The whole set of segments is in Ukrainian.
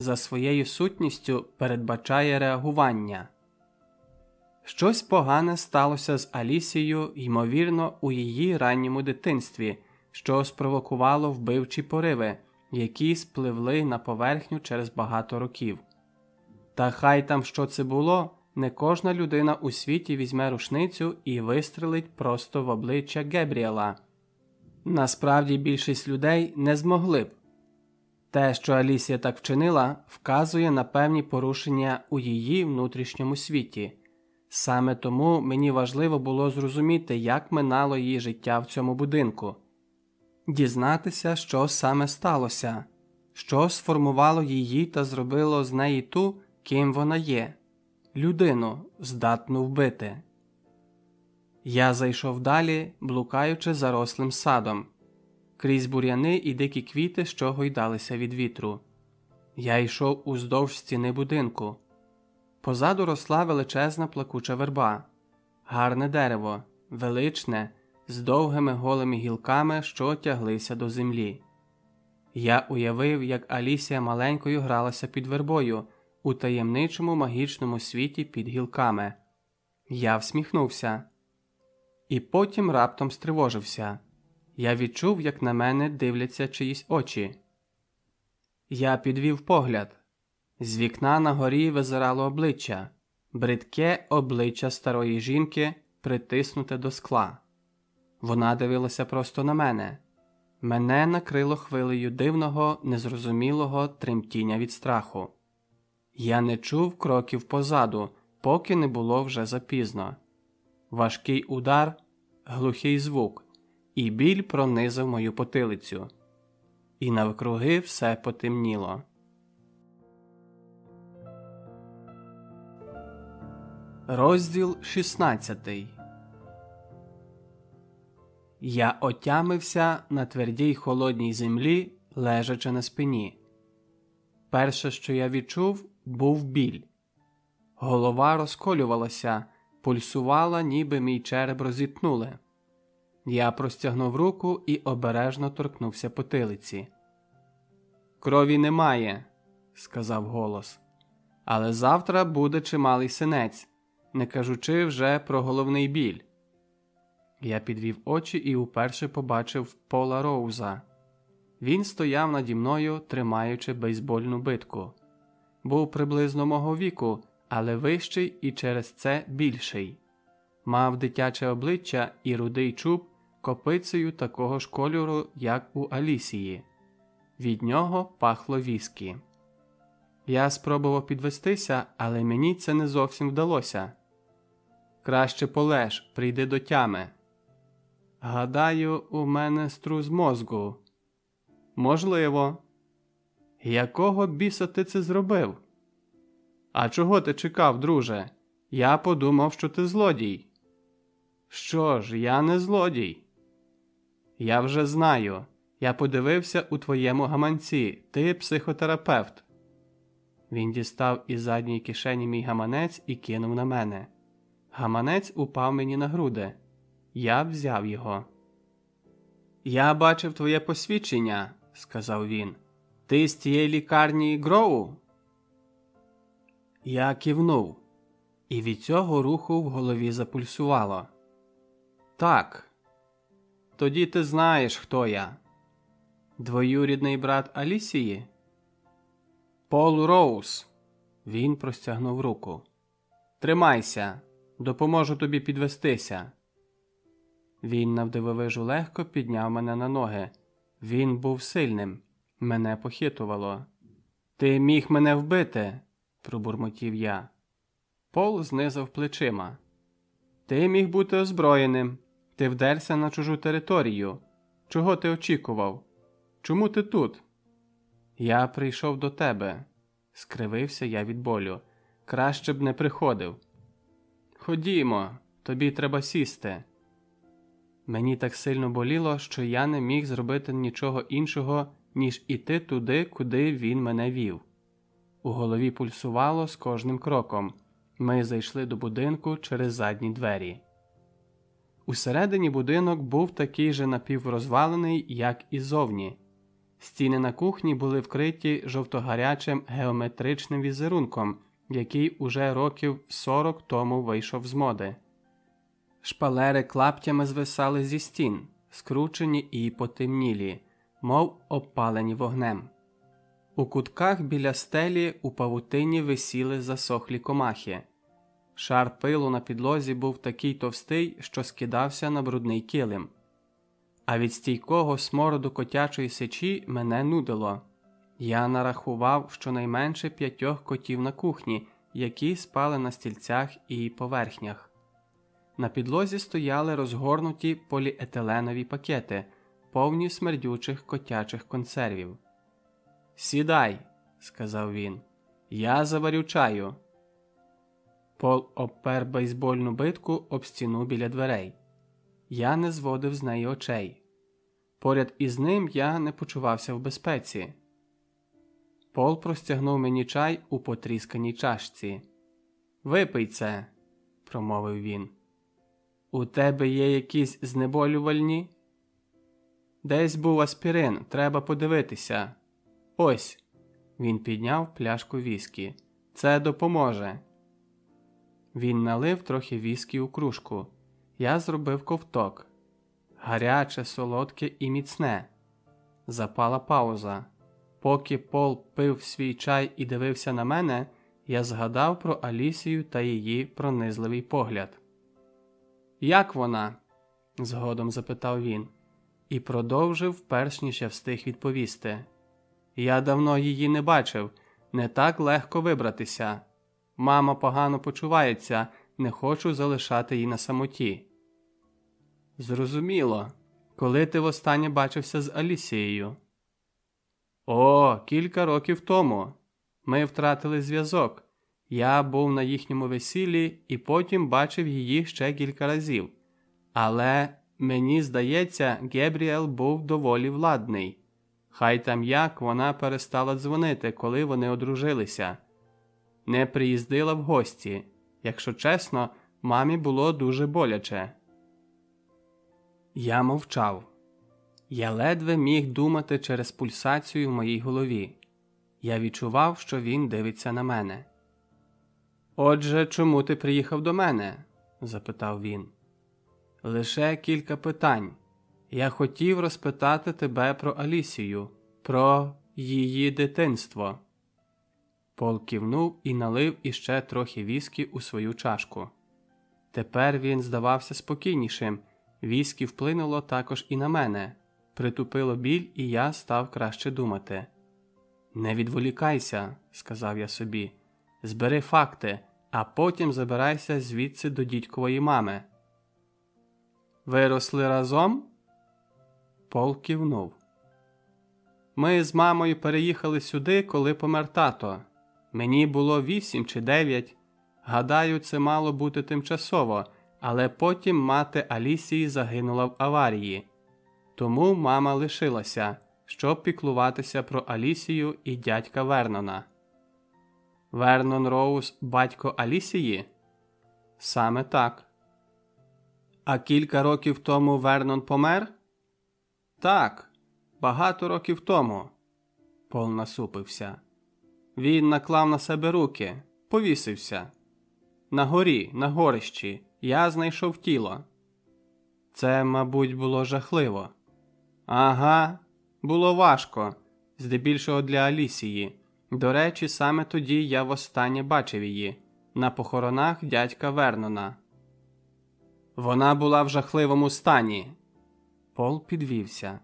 за своєю сутністю передбачає реагування. Щось погане сталося з Алісією, ймовірно, у її ранньому дитинстві, що спровокувало вбивчі пориви, які спливли на поверхню через багато років. Та хай там що це було, не кожна людина у світі візьме рушницю і вистрелить просто в обличчя Гебріела. Насправді більшість людей не змогли б. Те, що Алісія так вчинила, вказує на певні порушення у її внутрішньому світі. Саме тому мені важливо було зрозуміти, як минало її життя в цьому будинку, дізнатися, що саме сталося, що сформувало її та зробило з неї ту, ким вона є, людину, здатну вбити. Я зайшов далі, блукаючи зарослим садом, крізь бур'яни і дикі квіти, що гойдалися від вітру. Я йшов уздовж стіни будинку. Позаду росла величезна плакуча верба, гарне дерево, величне, з довгими голими гілками, що тяглися до землі. Я уявив, як Алісія маленькою гралася під вербою у таємничому магічному світі під гілками. Я всміхнувся, і потім раптом стривожився. Я відчув, як на мене дивляться чиїсь очі. Я підвів погляд. З вікна на горі визирало обличчя, бридке обличчя старої жінки, притиснуте до скла. Вона дивилася просто на мене. Мене накрило хвилею дивного, незрозумілого тремтіння від страху. Я не чув кроків позаду, поки не було вже запізно. Важкий удар, глухий звук, і біль пронизав мою потилицю. І навкруги все потемніло. Розділ 16 Я отямився на твердій холодній землі, лежачи на спині. Перше, що я відчув, був біль. Голова розколювалася, пульсувала, ніби мій череп розітнули. Я простягнув руку і обережно торкнувся потилиці. Крові немає, сказав голос. Але завтра буде чималий синець, не кажучи вже про головний біль. Я підвів очі і уперше побачив пола Роуза. Він стояв наді мною, тримаючи бейсбольну битку. Був приблизно мого віку, але вищий і через це більший. Мав дитяче обличчя і рудий чуб копицею такого ж кольору, як у Алісії. Від нього пахло віскі. Я спробував підвестися, але мені це не зовсім вдалося. Краще полеж, прийди до тями. Гадаю, у мене струс мозку. Можливо. Якого біса ти це зробив? А чого ти чекав, друже? Я подумав, що ти злодій. Що ж, я не злодій. Я вже знаю. Я подивився у твоєму гаманці, ти психотерапевт. Він дістав із задньої кишені мій гаманець і кинув на мене. Гаманець упав мені на груди. Я взяв його. Я бачив твоє посвідчення, сказав він. Ти з тієї лікарні Гроу? Я кивнув, і від цього руху в голові запульсувало. Так, тоді ти знаєш, хто я. Двоюрідний брат Алісії? Пол Роуз. Він простягнув руку. Тримайся, допоможу тобі підвестися. Він навдивовижу легко підняв мене на ноги. Він був сильним, мене похитувало. Ти міг мене вбити, пробурмотів я. Пол знизав плечима. Ти міг бути озброєним. Ти вдерся на чужу територію. Чого ти очікував? Чому ти тут? Я прийшов до тебе, скривився я від болю. Краще б не приходив. Ходімо, тобі треба сісти. Мені так сильно боліло, що я не міг зробити нічого іншого, ніж іти туди, куди він мене вів. У голові пульсувало з кожним кроком. Ми зайшли до будинку через задні двері. Усередині будинок був такий же напіврозвалений, як і зовні. Стіни на кухні були вкриті жовтогарячим геометричним візерунком, який уже років 40 тому вийшов з моди. Шпалери клаптями звисали зі стін, скручені і потемнілі, мов обпалені вогнем. У кутках біля стелі у павутині висіли засохлі комахи. Шар пилу на підлозі був такий товстий, що скидався на брудний килим. А від стійкого смороду котячої сечі мене нудило. Я нарахував щонайменше п'ятьох котів на кухні, які спали на стільцях і поверхнях. На підлозі стояли розгорнуті поліетиленові пакети, повні смердючих котячих консервів. Сідай, сказав він, я заварю чаю. Пол обпер бейсбольну битку об стіну біля дверей. Я не зводив з неї очей. Поряд із ним я не почувався в безпеці. Пол простягнув мені чай у потрісканій чашці. Випий це, промовив він. У тебе є якісь знеболювальні? Десь був аспірин, треба подивитися. Ось. Він підняв пляшку віскі. Це допоможе. Він налив трохи віскі у кружку. Я зробив ковток. Гаряче, солодке і міцне. Запала пауза. Поки Пол пив свій чай і дивився на мене, я згадав про Алісію та її пронизливий погляд. Як вона? згодом запитав він, і продовжив, перш ніж я встиг відповісти. Я давно її не бачив, не так легко вибратися. Мама погано почувається, не хочу залишати її на самоті. Зрозуміло, коли ти востаннє бачився з Алісією? О, кілька років тому. Ми втратили зв'язок. Я був на їхньому весіллі і потім бачив її ще кілька разів. Але мені здається, Гебріел був доволі владний. Хай там як вона перестала дзвонити, коли вони одружилися. Не приїздила в гості. Якщо чесно, мамі було дуже боляче. Я мовчав. Я ледве міг думати через пульсацію в моїй голові. Я відчував, що він дивиться на мене. Отже, чому ти приїхав до мене? запитав він. Лише кілька питань. Я хотів розпитати тебе про Алісію, про її дитинство. Пол кивнув і налив іще трохи віскі у свою чашку. Тепер він здавався спокійнішим, віскі вплинуло також і на мене, притупило біль, і я став краще думати. Не відволікайся, сказав я собі, збери факти, а потім забирайся звідси до дідькової мами. Виросли разом? Пол кивнув. Ми з мамою переїхали сюди, коли помер тато. Мені було вісім чи дев'ять. Гадаю, це мало бути тимчасово, але потім мати Алісії загинула в аварії. Тому мама лишилася, щоб піклуватися про Алісію і дядька Вернона. Вернон Роуз батько Алісії? Саме так. А кілька років тому Вернон помер? Так, багато років тому. Пол насупився. Він наклав на себе руки, повісився. На горі, на горищі, я знайшов тіло. Це, мабуть, було жахливо. Ага, було важко, здебільшого для Алісії. До речі, саме тоді я востаннє бачив її на похоронах дядька Вернона. Вона була в жахливому стані. Пол підвівся.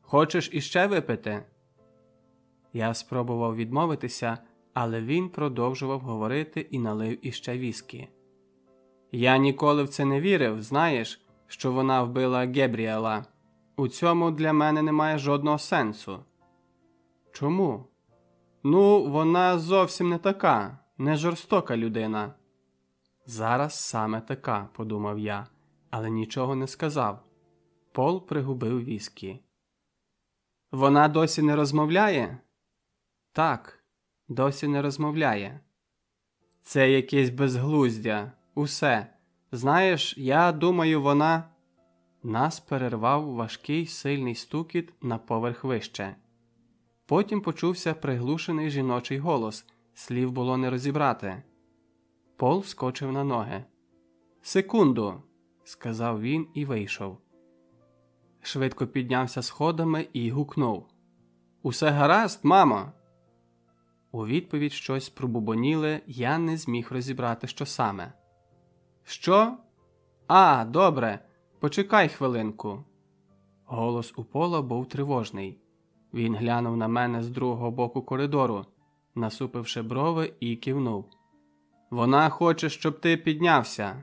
Хочеш іще випити? Я спробував відмовитися, але він продовжував говорити і налив іще віскі. Я ніколи в це не вірив, знаєш, що вона вбила Гебріела. У цьому для мене немає жодного сенсу. Чому? Ну, вона зовсім не така, не жорстока людина. Зараз саме така, подумав я, але нічого не сказав. Пол пригубив віскі. Вона досі не розмовляє? Так, досі не розмовляє. Це якесь безглуздя, усе. Знаєш, я думаю, вона. Нас перервав важкий сильний стукіт на поверх вище. Потім почувся приглушений жіночий голос, слів було не розібрати. Пол скочив на ноги. Секунду, сказав він і вийшов. Швидко піднявся сходами і гукнув Усе гаразд, мамо. У відповідь щось пробубоніли, я не зміг розібрати, що саме. Що? А, добре, почекай хвилинку. Голос у пола був тривожний. Він глянув на мене з другого боку коридору, насупивши брови, і кивнув. Вона хоче, щоб ти піднявся.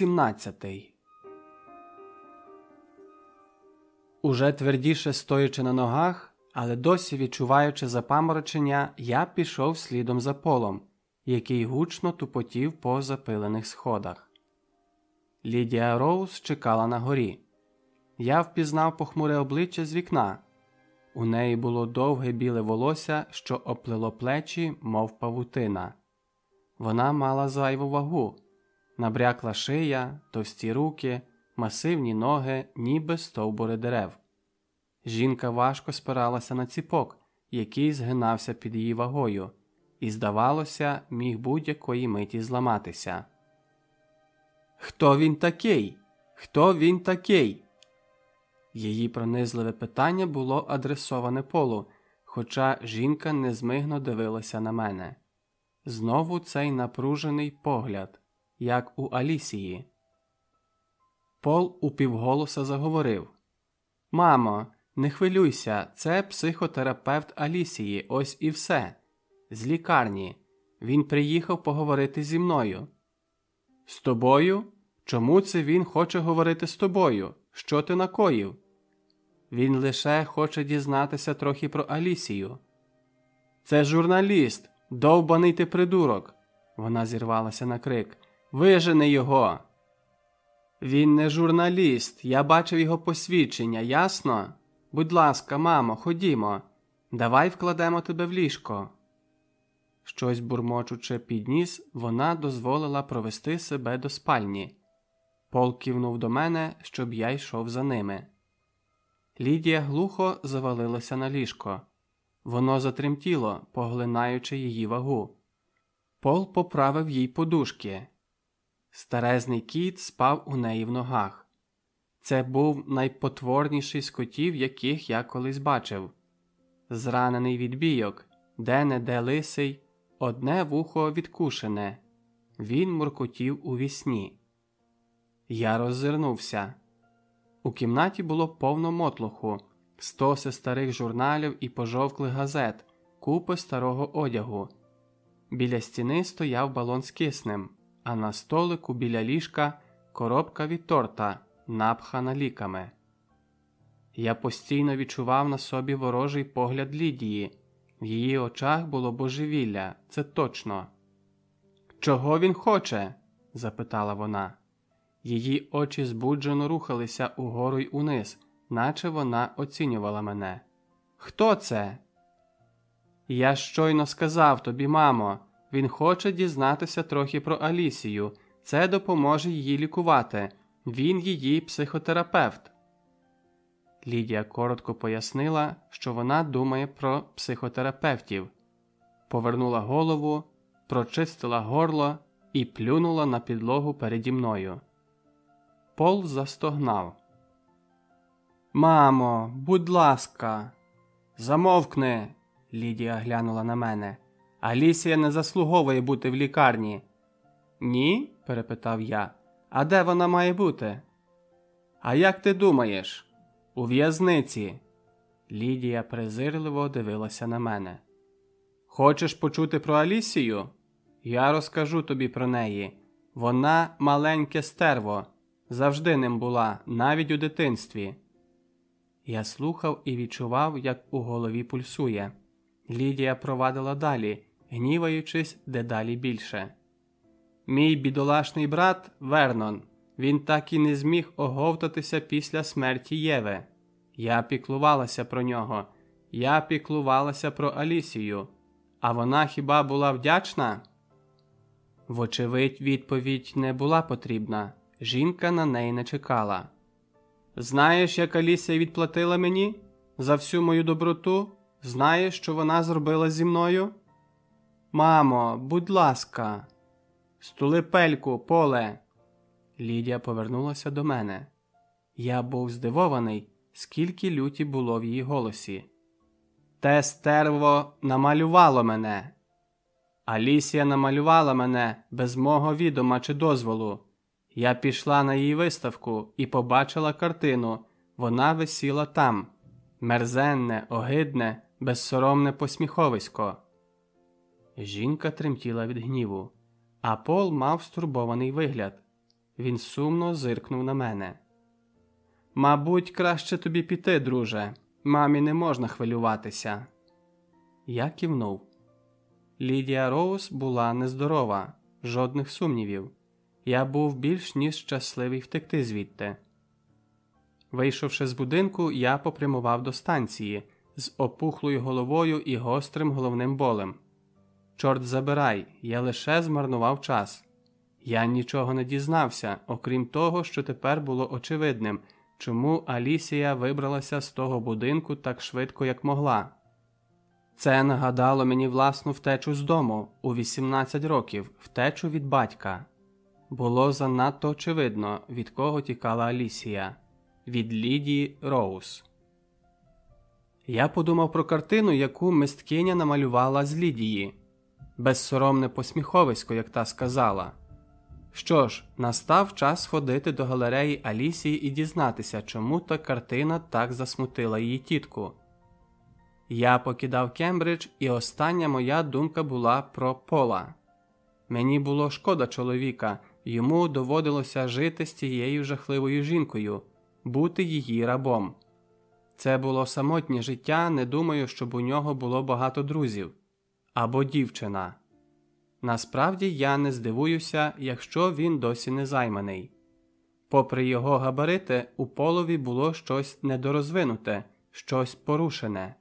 17 Уже твердіше стоячи на ногах, але досі відчуваючи запаморочення, я пішов слідом за полом, який гучно тупотів по запилених сходах. Лідія Роуз чекала на горі. Я впізнав похмуре обличчя з вікна. У неї було довге біле волосся, що оплило плечі, мов павутина. Вона мала зайву вагу набрякла шия, товсті руки, масивні ноги, ніби стовбури дерев. Жінка важко спиралася на ціпок, який згинався під її вагою, і, здавалося, міг будь-якої миті зламатися. Хто він такий? Хто він такий? Її пронизливе питання було адресоване полу, хоча жінка незмигно дивилася на мене. Знову цей напружений погляд як у Алісії. Пол упівголоса заговорив Мамо, не хвилюйся, це психотерапевт Алісії, ось і все. З лікарні. Він приїхав поговорити зі мною. З тобою? Чому це він хоче говорити з тобою? Що ти накоїв? Він лише хоче дізнатися трохи про Алісію. Це журналіст, довбаний ти придурок. Вона зірвалася на крик. Вижени його. Він не журналіст. Я бачив його посвідчення, ясно? Будь ласка, мамо, ходімо. Давай вкладемо тебе в ліжко. Щось бурмочучи під ніс, вона дозволила провести себе до спальні. Пол кивнув до мене, щоб я йшов за ними. Лідія глухо завалилася на ліжко. Воно затремтіло, поглинаючи її вагу. Пол поправив їй подушки. Старезний кіт спав у неї в ногах. Це був найпотворніший з котів, яких я колись бачив. Зранений відбійок, де не де лисий, одне вухо відкушене. Він муркотів у вісні. Я роззирнувся. У кімнаті було повно мотлуху, стоси старих журналів і пожовклих газет, купи старого одягу. Біля стіни стояв балон з киснем а на столику біля ліжка коробка від торта, напхана ліками. Я постійно відчував на собі ворожий погляд Лідії, в її очах було божевілля, це точно. Чого він хоче? запитала вона. Її очі збуджено рухалися угору й униз, наче вона оцінювала мене. Хто це? Я щойно сказав тобі, мамо, він хоче дізнатися трохи про Алісію, це допоможе її лікувати. Він її психотерапевт. Лідія коротко пояснила, що вона думає про психотерапевтів, повернула голову, прочистила горло і плюнула на підлогу переді мною. Пол застогнав. Мамо, будь ласка, замовкни. Лідія глянула на мене. Алісія не заслуговує бути в лікарні. Ні? перепитав я. А де вона має бути? А як ти думаєш? У в'язниці. Лідія презирливо дивилася на мене. Хочеш почути про Алісію? Я розкажу тобі про неї. Вона маленьке стерво, завжди ним була, навіть у дитинстві. Я слухав і відчував, як у голові пульсує. Лідія провадила далі, гніваючись дедалі більше. Мій бідолашний брат Вернон, він так і не зміг оговтатися після смерті Єви. Я піклувалася про нього, я піклувалася про Алісію, а вона хіба була вдячна? Вочевидь, відповідь не була потрібна. Жінка на неї не чекала. Знаєш, як Алісія відплатила мені за всю мою доброту? Знаєш, що вона зробила зі мною? Мамо, будь ласка, стули пельку, поле. Лідія повернулася до мене. Я був здивований, скільки люті було в її голосі. Те стерво намалювало мене. Алісія намалювала мене без мого відома чи дозволу. Я пішла на її виставку і побачила картину. Вона висіла там мерзенне, огидне, безсоромне посміховисько. Жінка тремтіла від гніву, а Пол мав стурбований вигляд. Він сумно зиркнув на мене. Мабуть, краще тобі піти, друже. Мамі не можна хвилюватися. Я кивнув. Лідія Роуз була нездорова, жодних сумнівів. Я був більш ніж щасливий втекти звідти. Вийшовши з будинку, я попрямував до станції з опухлою головою і гострим головним болем. Чорт забирай, я лише змарнував час. Я нічого не дізнався, окрім того, що тепер було очевидним, чому Алісія вибралася з того будинку так швидко, як могла. Це нагадало мені власну втечу з дому у 18 років, втечу від батька. Було занадто очевидно, від кого тікала Алісія від Лідії Роуз. Я подумав про картину, яку мисткиня намалювала з Лідії безсоромне посміховисько, як та сказала. Що ж, настав час ходити до галереї Алісії і дізнатися, чому та картина так засмутила її тітку. Я покидав Кембридж, і остання моя думка була про пола. Мені було шкода чоловіка, йому доводилося жити з цією жахливою жінкою, бути її рабом. Це було самотнє життя, не думаю, щоб у нього було багато друзів або дівчина. Насправді я не здивуюся, якщо він досі не займаний. Попри його габарити, у полові було щось недорозвинуте, щось порушене.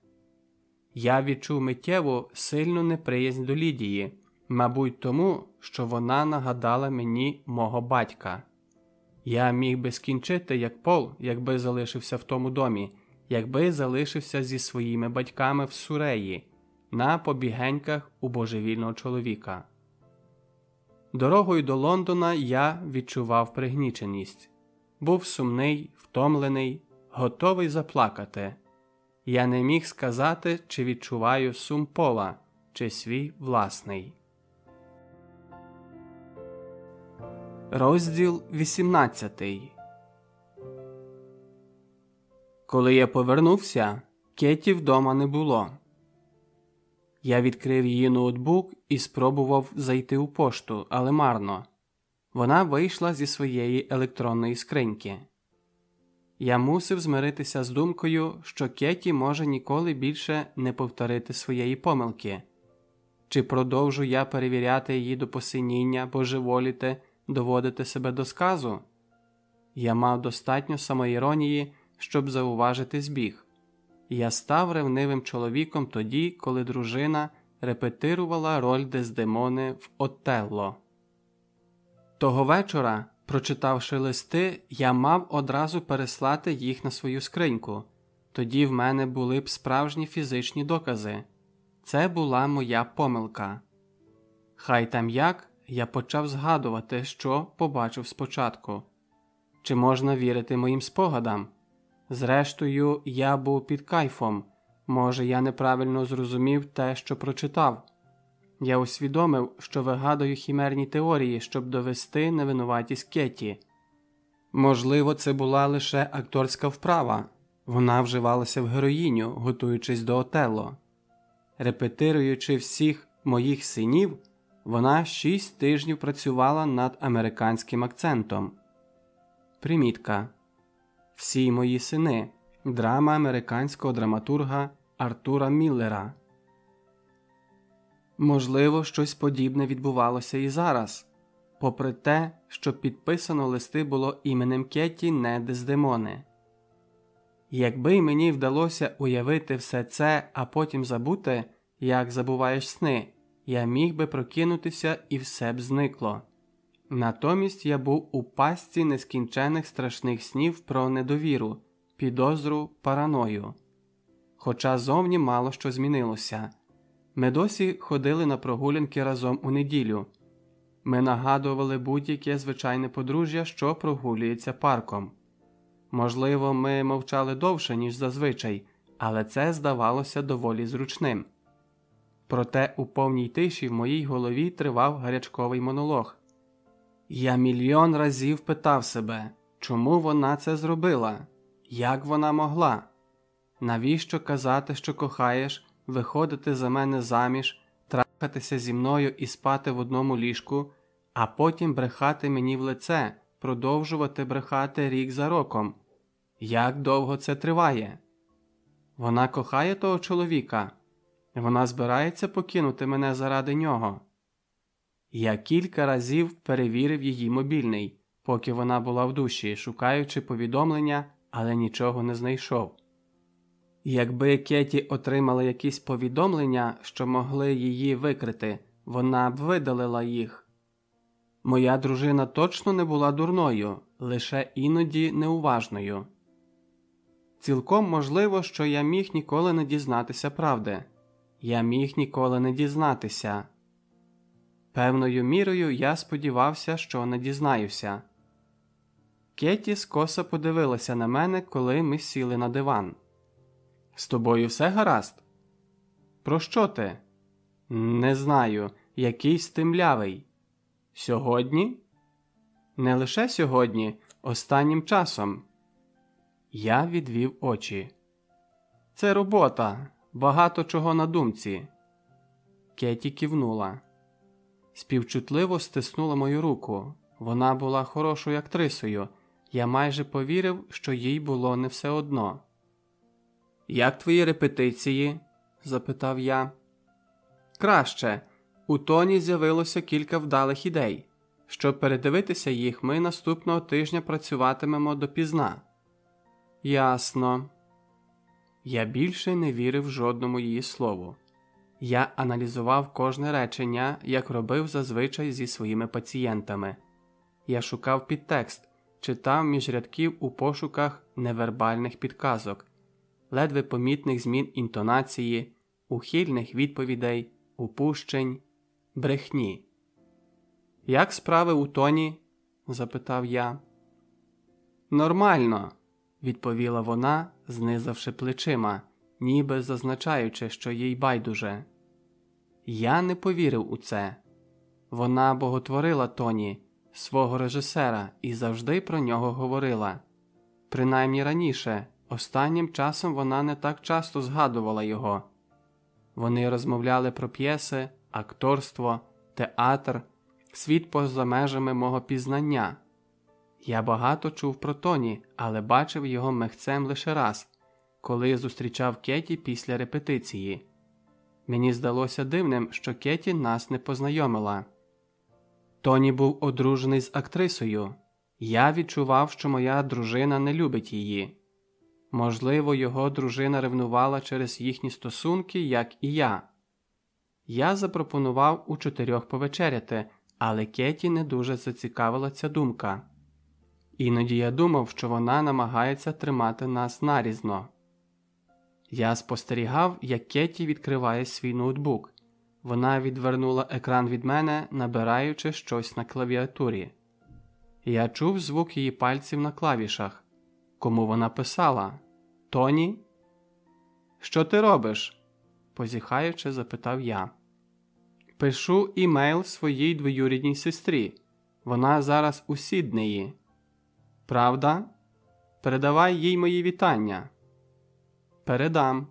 Я відчув миттєву сильну неприязнь до Лідії, мабуть, тому, що вона нагадала мені мого батька. Я міг би скінчити як пол, якби залишився в тому домі, якби залишився зі своїми батьками в Суреї, на побігеньках у божевільного чоловіка. Дорогою до Лондона я відчував пригніченість, був сумний, втомлений, готовий заплакати. Я не міг сказати, чи відчуваю сум пола, чи свій власний. Розділ 18 Коли я повернувся, Кеті вдома не було. Я відкрив її ноутбук і спробував зайти у пошту, але марно. Вона вийшла зі своєї електронної скриньки. Я мусив змиритися з думкою, що Кеті може ніколи більше не повторити своєї помилки. Чи продовжу я перевіряти її до посиніння, божеволіти, доводити себе до сказу? Я мав достатньо самоіронії, щоб зауважити збіг. Я став ревнивим чоловіком тоді, коли дружина репетирувала роль Дездемони в Отелло. Того вечора, прочитавши листи, я мав одразу переслати їх на свою скриньку. Тоді в мене були б справжні фізичні докази. Це була моя помилка. Хай там як я почав згадувати, що побачив спочатку. Чи можна вірити моїм спогадам? Зрештою, я був під кайфом, може, я неправильно зрозумів те, що прочитав. Я усвідомив, що вигадую хімерні теорії, щоб довести невинуватість Кеті. Можливо, це була лише акторська вправа, вона вживалася в героїню, готуючись до Отелло. Репетируючи всіх моїх синів, вона шість тижнів працювала над американським акцентом. Примітка Всі мої сини. Драма американського драматурга Артура Міллера. Можливо, щось подібне відбувалося і зараз, попри те, що підписано листи було іменем Кетті не Дездемони. Якби мені вдалося уявити все це, а потім забути, як забуваєш сни, я міг би прокинутися і все б зникло. Натомість я був у пастці нескінчених страшних снів про недовіру, підозру, параною. Хоча зовні мало що змінилося. Ми досі ходили на прогулянки разом у неділю. Ми нагадували будь-яке звичайне подружжя, що прогулюється парком. Можливо, ми мовчали довше, ніж зазвичай, але це здавалося доволі зручним. Проте у повній тиші в моїй голові тривав гарячковий монолог. Я мільйон разів питав себе, чому вона це зробила, як вона могла? Навіщо казати, що кохаєш, виходити за мене заміж, трахатися зі мною і спати в одному ліжку, а потім брехати мені в лице, продовжувати брехати рік за роком? Як довго це триває? Вона кохає того чоловіка, вона збирається покинути мене заради нього. Я кілька разів перевірив її мобільний, поки вона була в душі, шукаючи повідомлення, але нічого не знайшов. Якби Кеті отримала якісь повідомлення, що могли її викрити, вона б видалила їх. Моя дружина точно не була дурною, лише іноді неуважною. Цілком можливо, що я міг ніколи не дізнатися правди, я міг ніколи не дізнатися. Певною мірою я сподівався, що не дізнаюся. Кеті скоса подивилася на мене, коли ми сіли на диван. З тобою все гаразд? Про що ти? Не знаю, якийсь тимлявий. Сьогодні? Не лише сьогодні, останнім часом. Я відвів очі. Це робота, багато чого на думці. Кеті кивнула. Співчутливо стиснула мою руку. Вона була хорошою актрисою. Я майже повірив, що їй було не все одно. Як твої репетиції? запитав я. Краще. У тоні з'явилося кілька вдалих ідей. Щоб передивитися їх, ми наступного тижня працюватимемо допізна. Ясно. Я більше не вірив жодному її слову. Я аналізував кожне речення, як робив зазвичай зі своїми пацієнтами. Я шукав підтекст, читав між рядків у пошуках невербальних підказок, ледве помітних змін інтонації, ухильних відповідей, упущень, брехні. Як справи у тоні? запитав я. Нормально, відповіла вона, знизавши плечима, ніби зазначаючи, що їй байдуже. Я не повірив у це. Вона боготворила Тоні, свого режисера, і завжди про нього говорила. Принаймні раніше, останнім часом вона не так часто згадувала його. Вони розмовляли про п'єси, акторство, театр, світ поза межами мого пізнання. Я багато чув про Тоні, але бачив його мехцем лише раз, коли зустрічав Кеті після репетиції. Мені здалося дивним, що Кеті нас не познайомила. Тоні був одружений з актрисою. Я відчував, що моя дружина не любить її. Можливо, його дружина ревнувала через їхні стосунки, як і я. Я запропонував у чотирьох повечеряти, але Кеті не дуже зацікавила ця думка. Іноді я думав, що вона намагається тримати нас нарізно. Я спостерігав, як Кеті відкриває свій ноутбук. Вона відвернула екран від мене, набираючи щось на клавіатурі. Я чув звук її пальців на клавішах. Кому вона писала? Тоні? Що ти робиш? позіхаючи, запитав я. Пишу імейл своїй двоюрідній сестрі. Вона зараз у Сіднеї. Правда? Передавай їй мої вітання. Передам.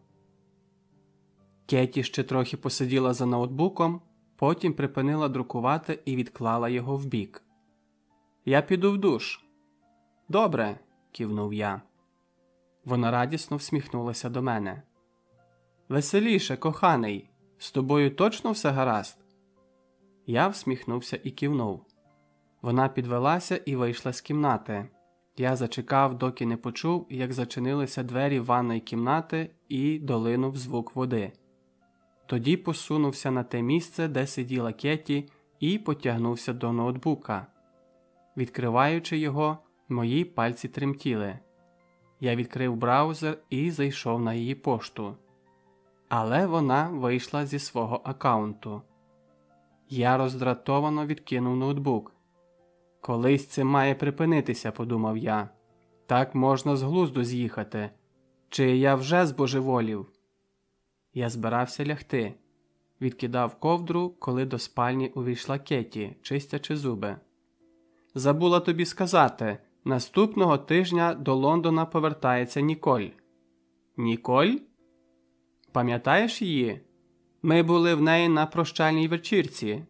Кеті ще трохи посиділа за ноутбуком, потім припинила друкувати і відклала його вбік. Я піду в душ. Добре, кивнув я. Вона радісно всміхнулася до мене. Веселіше, коханий, з тобою точно все гаразд? Я всміхнувся і кивнув. Вона підвелася і вийшла з кімнати. Я зачекав, доки не почув, як зачинилися двері ванної кімнати і долинув звук води. Тоді посунувся на те місце, де сиділа Кеті, і потягнувся до ноутбука. Відкриваючи його, мої пальці тремтіли. Я відкрив браузер і зайшов на її пошту. Але вона вийшла зі свого аккаунту. Я роздратовано відкинув ноутбук. Колись це має припинитися, подумав я. Так можна з глузду з'їхати. Чи я вже збожеволів? Я збирався лягти, відкидав ковдру, коли до спальні увійшла Кеті, чистячи зуби. Забула тобі сказати наступного тижня до Лондона повертається Ніколь. Ніколь? Пам'ятаєш її? Ми були в неї на прощальній вечірці.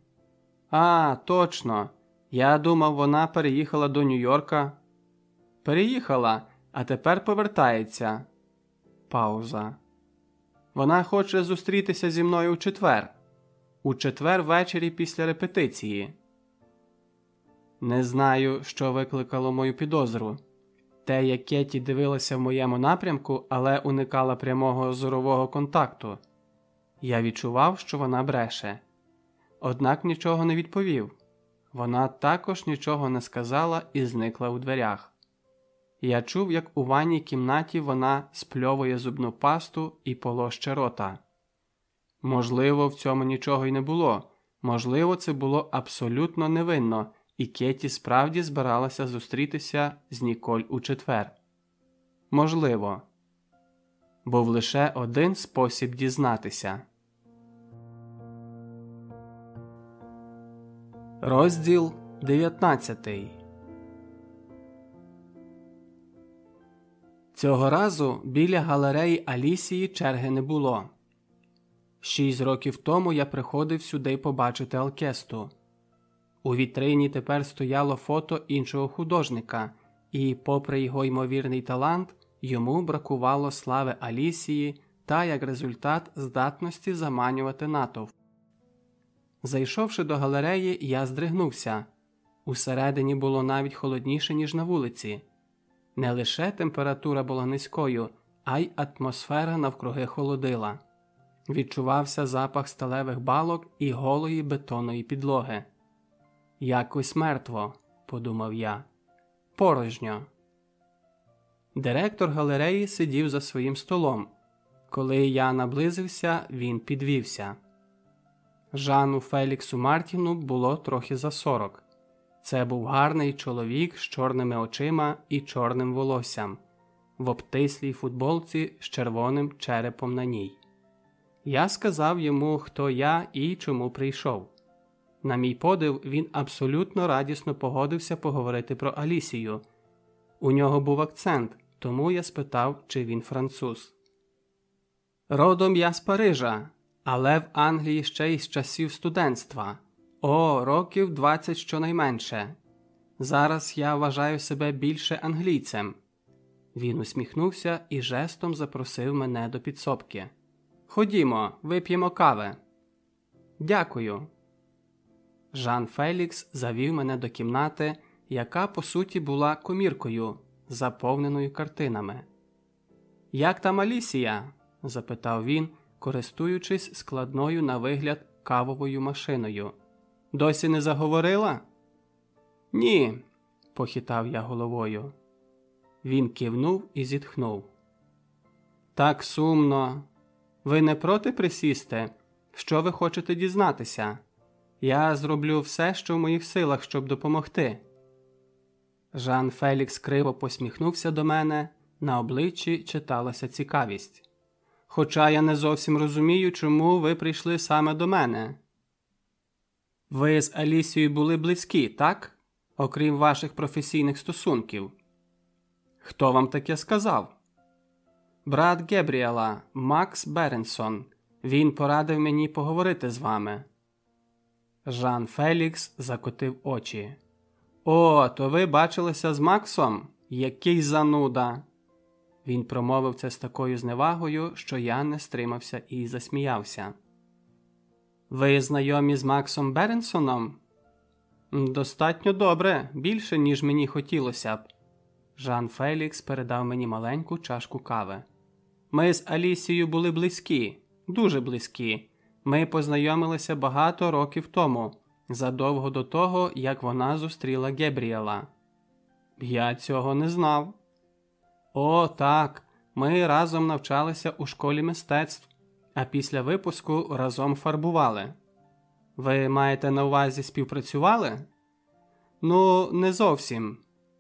А, точно. Я думав, вона переїхала до Нью-Йорка. Переїхала, а тепер повертається. Пауза. Вона хоче зустрітися зі мною у четвер. У четвер ввечері після репетиції. Не знаю, що викликало мою підозру. Те, як Кеті дивилася в моєму напрямку, але уникала прямого зорового контакту. Я відчував, що вона бреше. Однак нічого не відповів. Вона також нічого не сказала і зникла у дверях. Я чув, як у ванній кімнаті вона спльовує зубну пасту і полоще рота. Можливо, в цьому нічого й не було. Можливо, це було абсолютно невинно, і Кеті справді збиралася зустрітися з Ніколь у четвер. Можливо, був лише один спосіб дізнатися. Розділ 19 Цього разу біля галереї Алісії черги не було. Шість років тому я приходив сюди побачити Алкесту. У вітрині тепер стояло фото іншого художника, і, попри його ймовірний талант, йому бракувало слави Алісії та як результат здатності заманювати натовп. Зайшовши до галереї, я здригнувся. Усередині було навіть холодніше, ніж на вулиці. Не лише температура була низькою, а й атмосфера навкруги холодила. Відчувався запах сталевих балок і голої бетонної підлоги. Якось мертво, подумав я, порожньо. Директор галереї сидів за своїм столом. Коли я наблизився, він підвівся. Жану Феліксу Мартіну було трохи за сорок. Це був гарний чоловік з чорними очима і чорним волоссям, в обтислій футболці з червоним черепом на ній. Я сказав йому, хто я і чому прийшов. На мій подив, він абсолютно радісно погодився поговорити про Алісію. У нього був акцент, тому я спитав, чи він француз. Родом я з Парижа, але в Англії ще й з часів студентства. О, років 20 щонайменше. Зараз я вважаю себе більше англійцем. Він усміхнувся і жестом запросив мене до підсобки. Ходімо, вип'ємо кави. Дякую. Жан Фелікс завів мене до кімнати, яка по суті була коміркою, заповненою картинами. Як там Алісія? запитав він, користуючись складною на вигляд кавовою машиною. Досі не заговорила? Ні, похитав я головою. Він кивнув і зітхнув. Так сумно. Ви не проти присісти? Що ви хочете дізнатися? Я зроблю все, що в моїх силах, щоб допомогти. Жан Фелікс криво посміхнувся до мене, на обличчі читалася цікавість. Хоча я не зовсім розумію, чому ви прийшли саме до мене. Ви з Алісією були близькі, так? Окрім ваших професійних стосунків. Хто вам таке сказав? Брат Гебріела, Макс Беренсон. Він порадив мені поговорити з вами. Жан Фелікс закотив очі. О, то ви бачилися з Максом? Який зануда. Він промовив це з такою зневагою, що я не стримався і засміявся. Ви знайомі з Максом Беренсоном? Достатньо добре, більше, ніж мені хотілося б. Жан Фелікс передав мені маленьку чашку кави. Ми з Алісією були близькі, дуже близькі. Ми познайомилися багато років тому, задовго до того, як вона зустріла Гебріела. Я цього не знав. О, так. Ми разом навчалися у школі мистецтв, а після випуску разом фарбували. Ви маєте на увазі співпрацювали? Ну, не зовсім,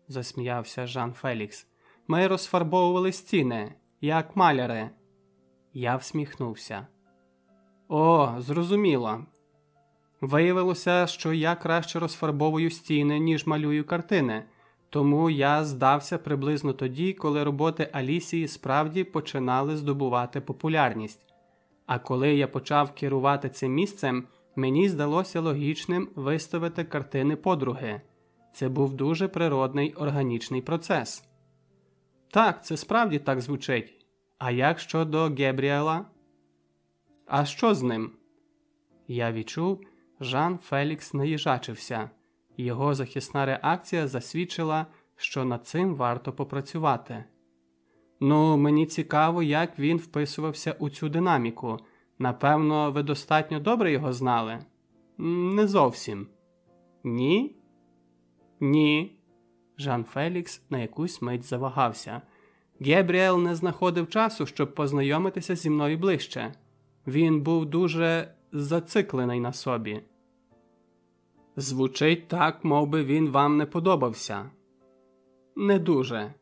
засміявся Жан Фелікс. Ми розфарбовували стіни, як маляри. Я всміхнувся. О, зрозуміло. Виявилося, що я краще розфарбовую стіни, ніж малюю картини, тому я здався приблизно тоді, коли роботи Алісії справді починали здобувати популярність. А коли я почав керувати цим місцем, мені здалося логічним виставити картини подруги. Це був дуже природний органічний процес. Так, це справді так звучить. А як щодо Гебріела? А що з ним? Я відчув, Жан Фелікс наїжачився. Його захисна реакція засвідчила, що над цим варто попрацювати. Ну, мені цікаво, як він вписувався у цю динаміку. Напевно, ви достатньо добре його знали? Не зовсім. Ні? Ні. Жан Фелікс на якусь мить завагався. Гебріел не знаходив часу, щоб познайомитися зі мною ближче. Він був дуже зациклений на собі. Звучить так, мов би він вам не подобався. Не дуже.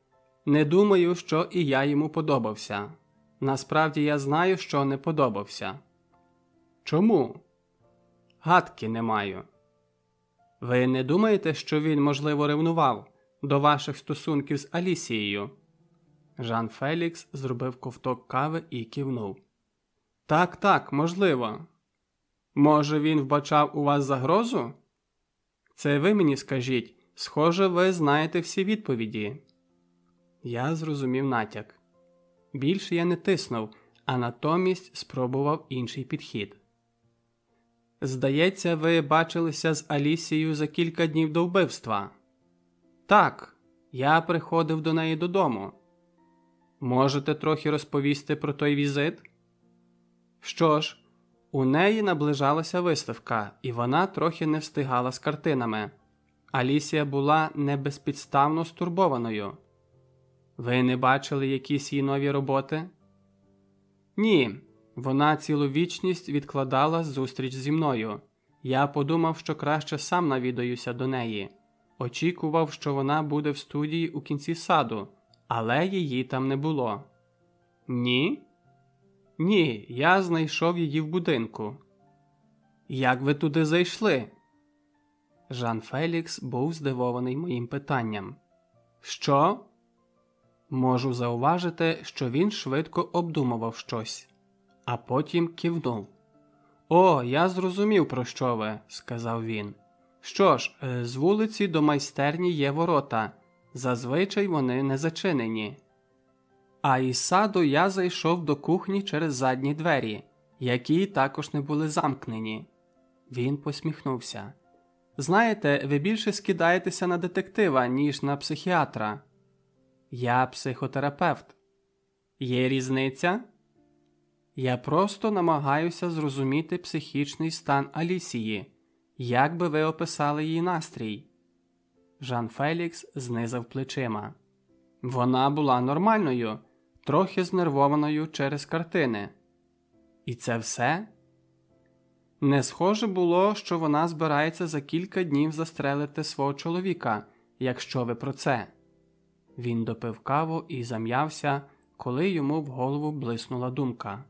Не думаю, що і я йому подобався. Насправді я знаю, що не подобався. Чому? Гадки не маю. Ви не думаєте, що він, можливо, ревнував до ваших стосунків з Алісією? Жан Фелікс зробив ковток кави і кивнув. Так, так, можливо. Може, він вбачав у вас загрозу? Це ви мені скажіть. Схоже, ви знаєте всі відповіді. Я зрозумів натяк. Більше я не тиснув, а натомість спробував інший підхід. Здається, ви бачилися з Алісією за кілька днів до вбивства. Так, я приходив до неї додому. Можете трохи розповісти про той візит? Що ж, у неї наближалася виставка, і вона трохи не встигала з картинами. Алісія була небезпідставно стурбованою. Ви не бачили якісь її нові роботи? Ні, вона цілу вічність відкладала зустріч зі мною. Я подумав, що краще сам навідаюся до неї. Очікував, що вона буде в студії у кінці саду, але її там не було. Ні? Ні, я знайшов її в будинку. Як ви туди зайшли? Жан Фелікс був здивований моїм питанням. Що? Можу зауважити, що він швидко обдумував щось, а потім кивнув. О, я зрозумів, про що ви, сказав він. Що ж, е, з вулиці до майстерні є ворота. Зазвичай вони не зачинені. А із саду я зайшов до кухні через задні двері, які також не були замкнені. Він посміхнувся. Знаєте, ви більше скидаєтеся на детектива, ніж на психіатра. Я психотерапевт. Є різниця? Я просто намагаюся зрозуміти психічний стан Алісії. Як би ви описали її настрій? Жан Фелікс знизав плечима. Вона була нормальною, трохи знервованою через картини. І це все? Не схоже було, що вона збирається за кілька днів застрелити свого чоловіка, якщо ви про це. Він допив каву і зам'явся, коли йому в голову блиснула думка.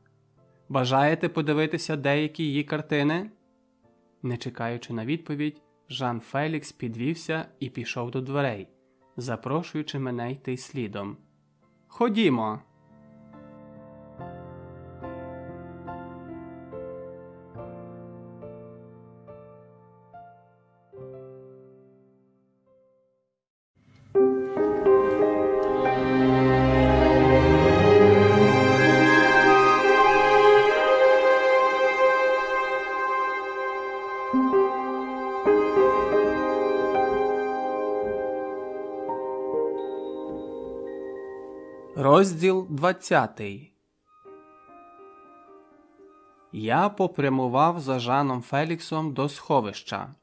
Бажаєте подивитися деякі її картини? Не чекаючи на відповідь, Жан Фелікс підвівся і пішов до дверей, запрошуючи мене йти слідом. Ходімо. 20 Я попрямував за Жаном Феліксом до сховища.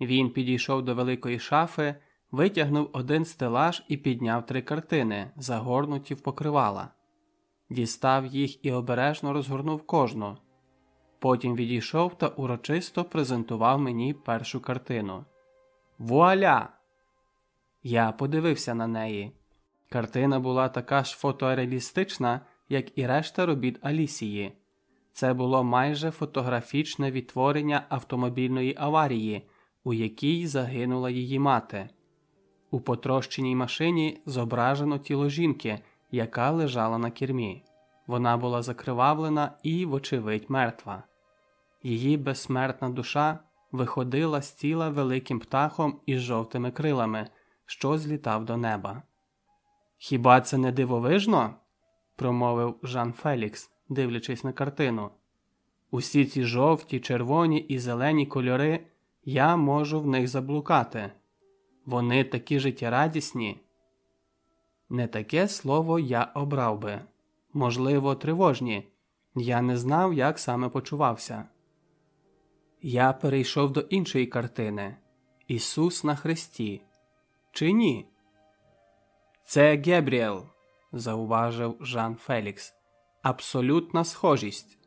Він підійшов до великої шафи, витягнув один стелаж і підняв три картини, загорнуті в покривала. Дістав їх і обережно розгорнув кожну. Потім відійшов та урочисто презентував мені першу картину. Вуаля! Я подивився на неї. Картина була така ж фотореалістична, як і решта робіт Алісії. Це було майже фотографічне відтворення автомобільної аварії, у якій загинула її мати. У потрощеній машині зображено тіло жінки, яка лежала на кермі. Вона була закривавлена і, вочевидь, мертва. Її безсмертна душа виходила з тіла великим птахом із жовтими крилами, що злітав до неба. Хіба це не дивовижно? промовив Жан Фелікс, дивлячись на картину. Усі ці жовті, червоні і зелені кольори я можу в них заблукати. Вони такі життєрадісні. Не таке слово я обрав би, можливо, тривожні. Я не знав, як саме почувався. Я перейшов до іншої картини Ісус на Христі. Чи ні? Це Гебріел, зауважив Жан Фелікс. Абсолютна схожість.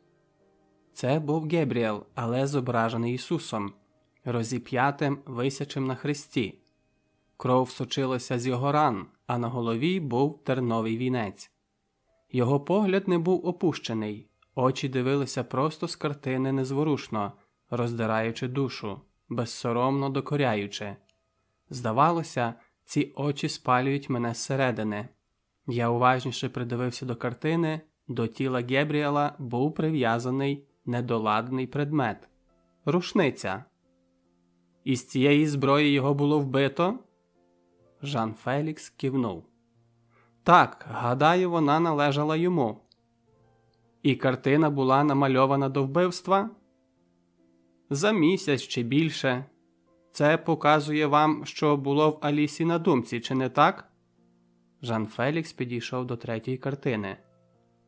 Це був Гебріел, але зображений Ісусом, розіп'ятим висячим на хресті. Кров сочилася з його ран, а на голові був терновий вінець. Його погляд не був опущений, очі дивилися просто з картини незворушно, роздираючи душу, безсоромно докоряючи. Здавалося, ці очі спалюють мене зсередини. Я уважніше придивився до картини, до тіла Гебріела був прив'язаний недоладний предмет рушниця. Із цієї зброї його було вбито. Жан Фелікс кивнув. Так, гадаю, вона належала йому. І картина була намальована до вбивства? За місяць чи більше. Це показує вам, що було в Алісі на думці, чи не так? Жан Фелікс підійшов до третьої картини.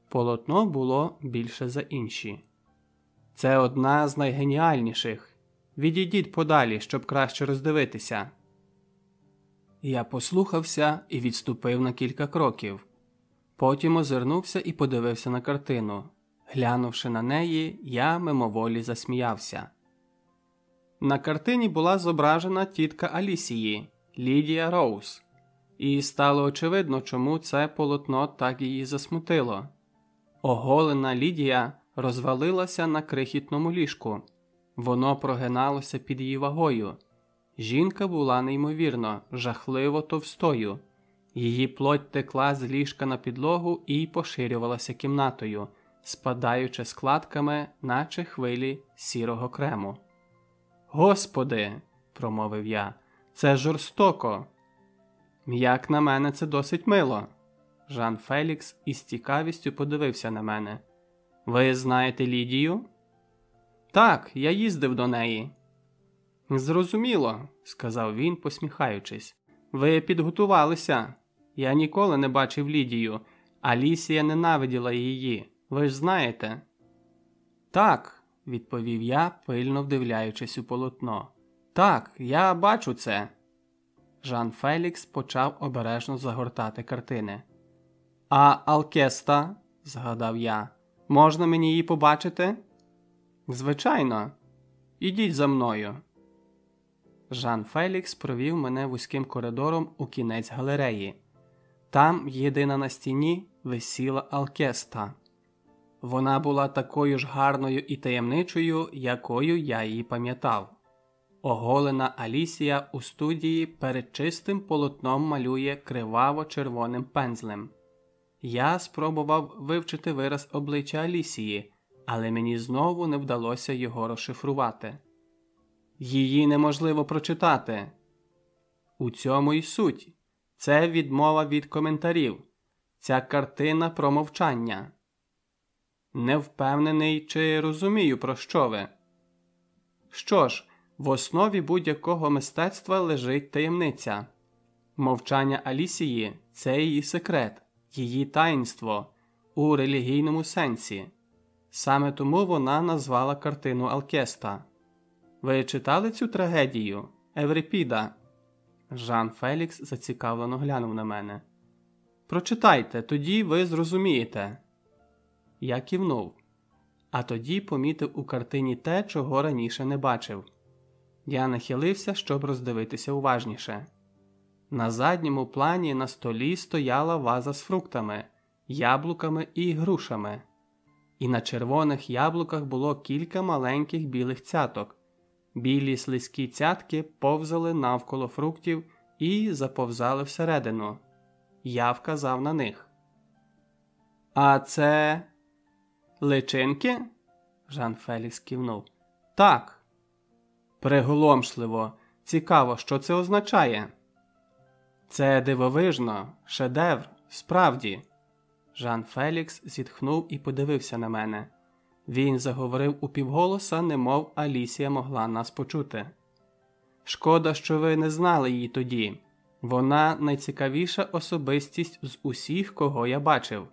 Полотно було більше за інші. Це одна з найгеніальніших. Відійдіть подалі, щоб краще роздивитися. Я послухався і відступив на кілька кроків. Потім озирнувся і подивився на картину. Глянувши на неї, я мимоволі засміявся. На картині була зображена тітка Алісії Лідія Роуз, і стало очевидно, чому це полотно так її засмутило. Оголена Лідія розвалилася на крихітному ліжку, воно прогиналося під її вагою. Жінка була неймовірно, жахливо товстою, її плоть текла з ліжка на підлогу і поширювалася кімнатою, спадаючи складками, наче хвилі сірого крему. Господи, промовив я, це жорстоко. Як на мене, це досить мило. Жан Фелікс із цікавістю подивився на мене. Ви знаєте Лідію? Так, я їздив до неї. Зрозуміло, сказав він, посміхаючись. Ви підготувалися. Я ніколи не бачив Лідію, Алісія ненавиділа її. Ви ж знаєте? Так, відповів я, пильно вдивляючись у полотно. Так, я бачу це. Жан Фелікс почав обережно загортати картини. А Алкеста, згадав я, можна мені її побачити? Звичайно, ідіть за мною. Жан Фелікс провів мене вузьким коридором у кінець галереї. Там, єдина на стіні, висіла Алкеста. Вона була такою ж гарною і таємничою, якою я її пам'ятав. Оголена Алісія у студії перед чистим полотном малює криваво червоним пензлем. Я спробував вивчити вираз обличчя Алісії, але мені знову не вдалося його розшифрувати. Її неможливо прочитати. У цьому й суть це відмова від коментарів, ця картина про мовчання. Не впевнений, чи розумію, про що ви. Що ж, в основі будь-якого мистецтва лежить таємниця. Мовчання Алісії це її секрет, її таїнство у релігійному сенсі. Саме тому вона назвала картину Алкеста. Ви читали цю трагедію Еврипіда? Жан Фелікс зацікавлено глянув на мене. Прочитайте, тоді ви зрозумієте. Я кивнув, а тоді помітив у картині те, чого раніше не бачив. Я нахилився, щоб роздивитися уважніше. На задньому плані на столі стояла ваза з фруктами, яблуками і грушами, і на червоних яблуках було кілька маленьких білих цяток. Білі слизькі цятки повзали навколо фруктів і заповзали всередину. Я вказав на них. А це личинки? Жан Фелікс кивнув. Так. Приголомшливо. Цікаво, що це означає. Це дивовижно, шедевр, справді. Жан Фелікс зітхнув і подивився на мене. Він заговорив упівголоса, немов Алісія могла нас почути. Шкода, що ви не знали її тоді. Вона найцікавіша особистість з усіх, кого я бачив.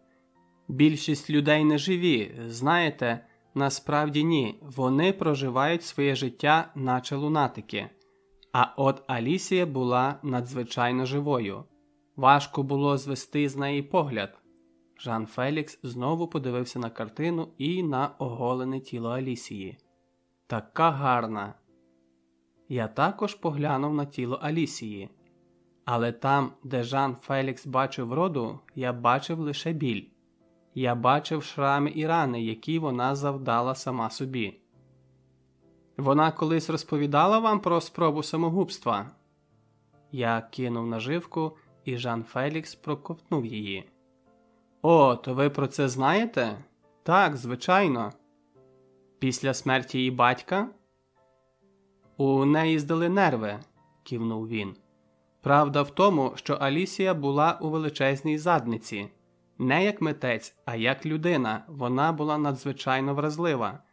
Більшість людей не живі, знаєте, насправді ні, вони проживають своє життя, наче лунатики. А от Алісія була надзвичайно живою. Важко було звести з неї погляд. Жан Фелікс знову подивився на картину і на оголене тіло Алісії. Така гарна. Я також поглянув на тіло Алісії. Але там, де Жан Фелікс бачив роду, я бачив лише біль. Я бачив шрами і рани, які вона завдала сама собі. Вона колись розповідала вам про спробу самогубства. Я кинув наживку, і Жан Фелікс проковтнув її. О, то ви про це знаєте? Так, звичайно. Після смерті її батька? У неї здали нерви, кивнув він. Правда в тому, що Алісія була у величезній задниці. Не як митець, а як людина, вона була надзвичайно вразлива.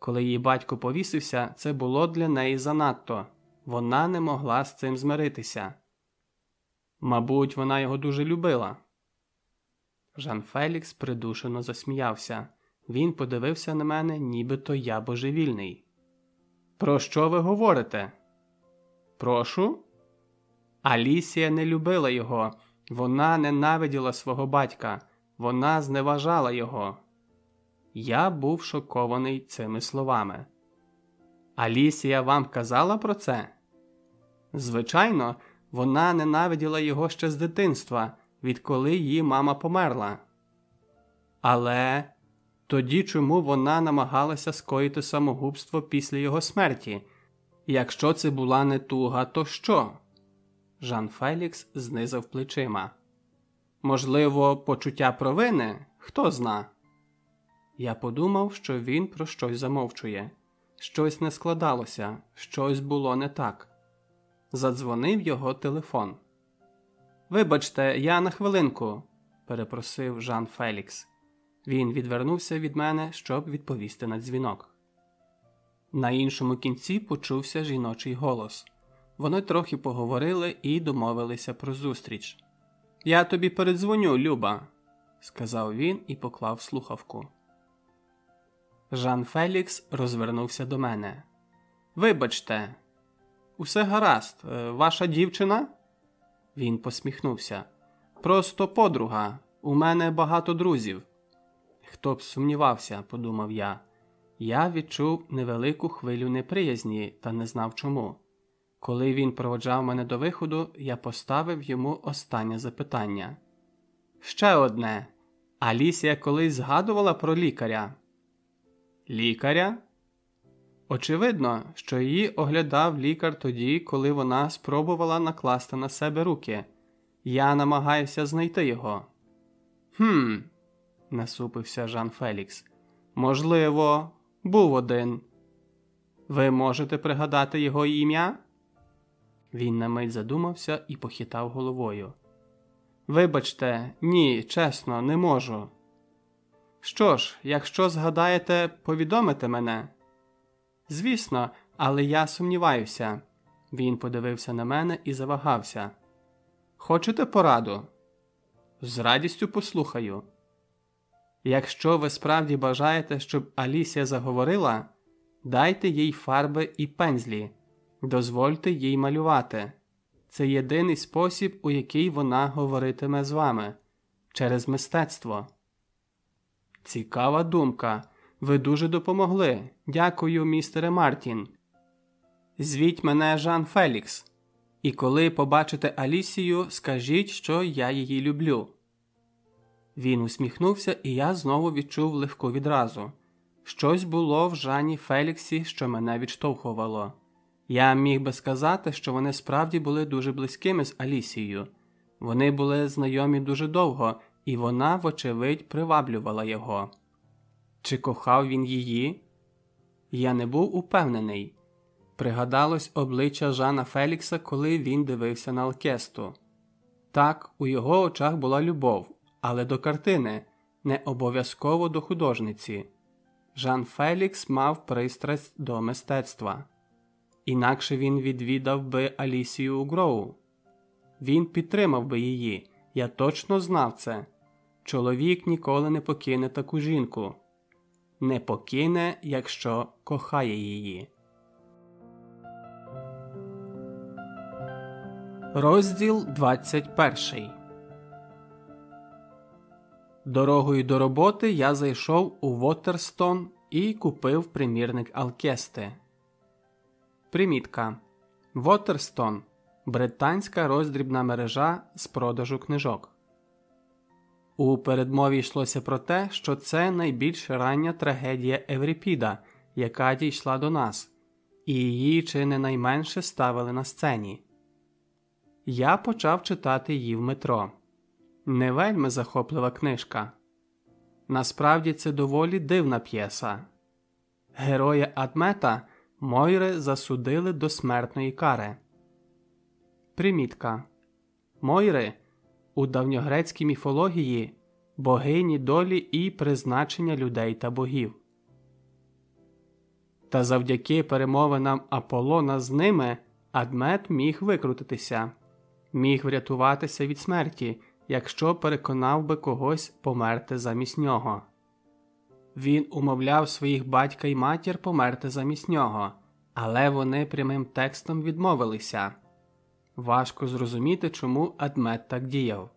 Коли її батько повісився, це було для неї занадто. Вона не могла з цим змиритися. Мабуть, вона його дуже любила. Жан Фелікс придушено засміявся. Він подивився на мене, нібито я божевільний. Про що ви говорите? Прошу? Алісія не любила його, вона ненавиділа свого батька, вона зневажала його. Я був шокований цими словами. Алісія вам казала про це? Звичайно, вона ненавиділа його ще з дитинства, відколи її мама померла. Але тоді чому вона намагалася скоїти самогубство після його смерті? Якщо це була не туга, то що? Жан Фелікс знизав плечима. Можливо, почуття провини? Хто зна? Я подумав, що він про щось замовчує. Щось не складалося, щось було не так. Задзвонив його телефон. Вибачте, я на хвилинку, перепросив Жан Фелікс. Він відвернувся від мене, щоб відповісти на дзвінок. На іншому кінці почувся жіночий голос. Вони трохи поговорили і домовилися про зустріч. Я тобі передзвоню, Люба, сказав він і поклав слухавку. Жан Фелікс розвернувся до мене. Вибачте, усе гаразд, е, ваша дівчина? Він посміхнувся. Просто подруга. У мене багато друзів. Хто б сумнівався, подумав я. Я відчув невелику хвилю неприязні та не знав чому. Коли він проводжав мене до виходу, я поставив йому останнє запитання. Ще одне. Алісія колись згадувала про лікаря. Лікаря? Очевидно, що її оглядав лікар тоді, коли вона спробувала накласти на себе руки. Я намагаюся знайти його. Хм, насупився Жан Фелікс. Можливо, був один. Ви можете пригадати його ім'я? Він на мить задумався і похитав головою. Вибачте, ні, чесно, не можу. Що ж, якщо згадаєте, повідомите мене. Звісно, але я сумніваюся. Він подивився на мене і завагався. Хочете пораду? З радістю послухаю. Якщо ви справді бажаєте, щоб Алісія заговорила, дайте їй фарби і пензлі, дозвольте їй малювати. Це єдиний спосіб, у який вона говоритиме з вами через мистецтво. Цікава думка. Ви дуже допомогли. Дякую, містере Мартін. Звіть мене Жан Фелікс, і коли побачите Алісію, скажіть, що я її люблю. Він усміхнувся, і я знову відчув легку відразу. Щось було в Жані Феліксі, що мене відштовхувало. Я міг би сказати, що вони справді були дуже близькими з Алісією. Вони були знайомі дуже довго, і вона, вочевидь, приваблювала його. Чи кохав він її? Я не був упевнений. Пригадалось обличчя Жана Фелікса, коли він дивився на Алкесту. Так, у його очах була любов, але до картини, не обов'язково до художниці. Жан Фелікс мав пристрасть до мистецтва, інакше він відвідав би Алісію Гроу. Він підтримав би її, я точно знав це. Чоловік ніколи не покине таку жінку, не покине, якщо кохає її. Розділ 21 Дорогою до роботи я зайшов у Вотерстон і купив примірник Алкести. Примітка Вотерстон британська роздрібна мережа з продажу книжок. У передмові йшлося про те, що це найбільш рання трагедія Евріпіда, яка дійшла до нас, і її чи не найменше ставили на сцені. Я почав читати її в метро. Не вельми захоплива книжка. Насправді це доволі дивна п'єса. Героя Адмета Мойри засудили до смертної кари. Примітка Мойри у давньогрецькій міфології богині долі і призначення людей та богів. Та завдяки перемовинам Аполлона з ними Адмет міг викрутитися, міг врятуватися від смерті якщо переконав би когось померти замість нього. Він умовляв своїх батька й матір померти замість нього, але вони прямим текстом відмовилися. Важко зрозуміти, чому Адмет так діяв.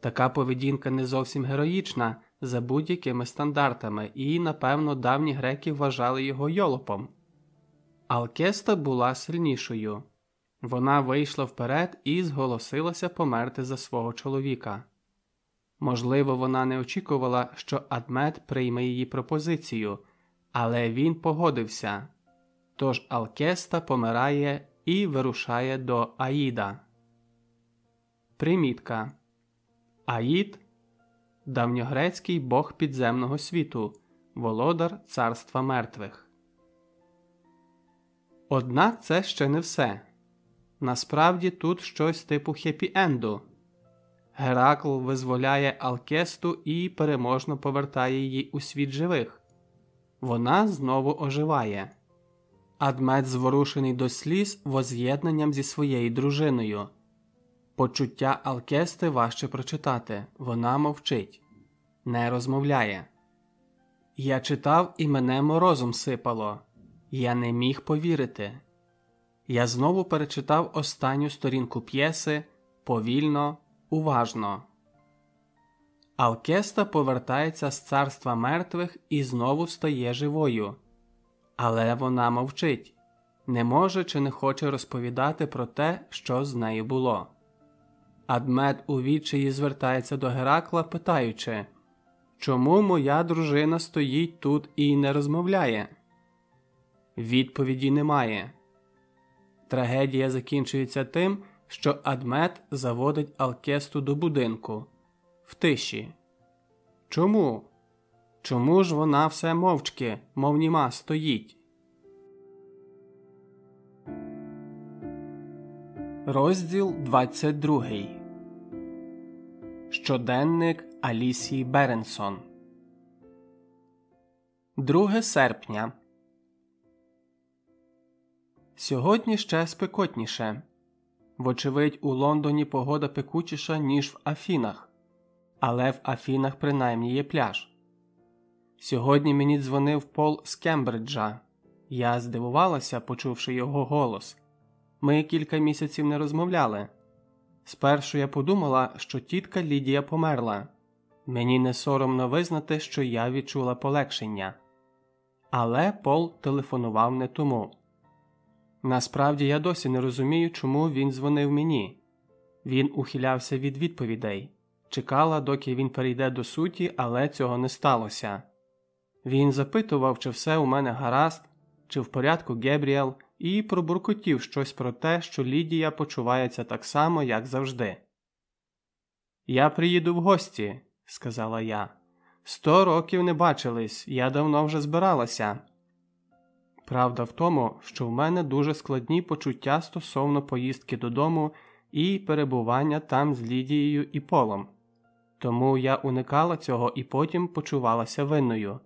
Така поведінка не зовсім героїчна за будь-якими стандартами, і, напевно, давні греки вважали його йолопом. Алкеста була сильнішою. Вона вийшла вперед і зголосилася померти за свого чоловіка. Можливо, вона не очікувала, що Адмет прийме її пропозицію, але він погодився. Тож Алкеста помирає і вирушає до Аїда. Примітка Аїд давньогрецький бог підземного світу, володар царства мертвих. Однак це ще не все. Насправді тут щось типу хеппі-енду. Геракл визволяє Алкесту і переможно повертає її у світ живих. Вона знову оживає. Адмет зворушений до сліз воз'єднанням зі своєю дружиною. Почуття Алкести важче прочитати. Вона мовчить, не розмовляє. Я читав і мене морозом сипало. Я не міг повірити. Я знову перечитав останню сторінку п'єси повільно, уважно. Алкеста повертається з царства мертвих і знову стає живою. Але вона мовчить, не може чи не хоче розповідати про те, що з нею було. Адмет у відчаї звертається до Геракла, питаючи Чому моя дружина стоїть тут і не розмовляє? Відповіді немає. Трагедія закінчується тим, що Адмет заводить Алкесту до будинку в тиші. Чому? Чому ж вона все мовчки, мов німа стоїть? Розділ 22 Щоденник Алісії Беренсон 2 серпня Сьогодні ще спекотніше. Вочевидь, у Лондоні погода пекучіша, ніж в Афінах. але в Афінах принаймні є пляж. Сьогодні мені дзвонив Пол з Кембриджа. Я здивувалася, почувши його голос. Ми кілька місяців не розмовляли. Спершу я подумала, що тітка Лідія померла. Мені не соромно визнати, що я відчула полегшення. Але Пол телефонував не тому. Насправді я досі не розумію, чому він дзвонив мені. Він ухилявся від відповідей, чекала, доки він перейде до суті, але цього не сталося. Він запитував, чи все у мене гаразд, чи в порядку Гебріел, і пробуркотів щось про те, що Лідія почувається так само, як завжди. Я приїду в гості, сказала я. Сто років не бачились, я давно вже збиралася. Правда в тому, що в мене дуже складні почуття стосовно поїздки додому і перебування там з Лідією і Полом, тому я уникала цього і потім почувалася винною.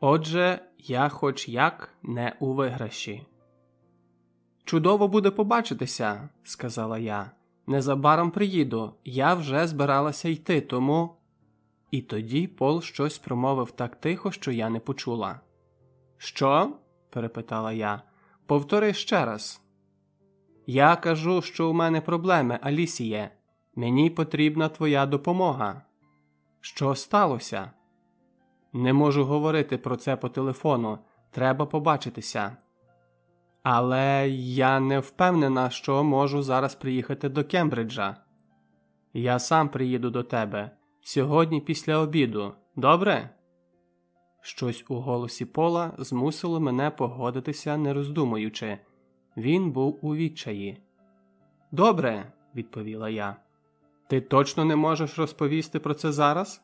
Отже, я хоч як не у виграші. Чудово буде побачитися, сказала я. Незабаром приїду, я вже збиралася йти, тому. І тоді Пол щось промовив так тихо, що я не почула. Що? Перепитала я. Повтори ще раз. Я кажу, що у мене проблеми, Алісіє. Мені потрібна твоя допомога. Що сталося? Не можу говорити про це по телефону. Треба побачитися. Але я не впевнена, що можу зараз приїхати до Кембриджа. Я сам приїду до тебе сьогодні після обіду. Добре? Щось у голосі Пола змусило мене погодитися, не роздумуючи. Він був у відчаї. Добре, відповіла я. Ти точно не можеш розповісти про це зараз?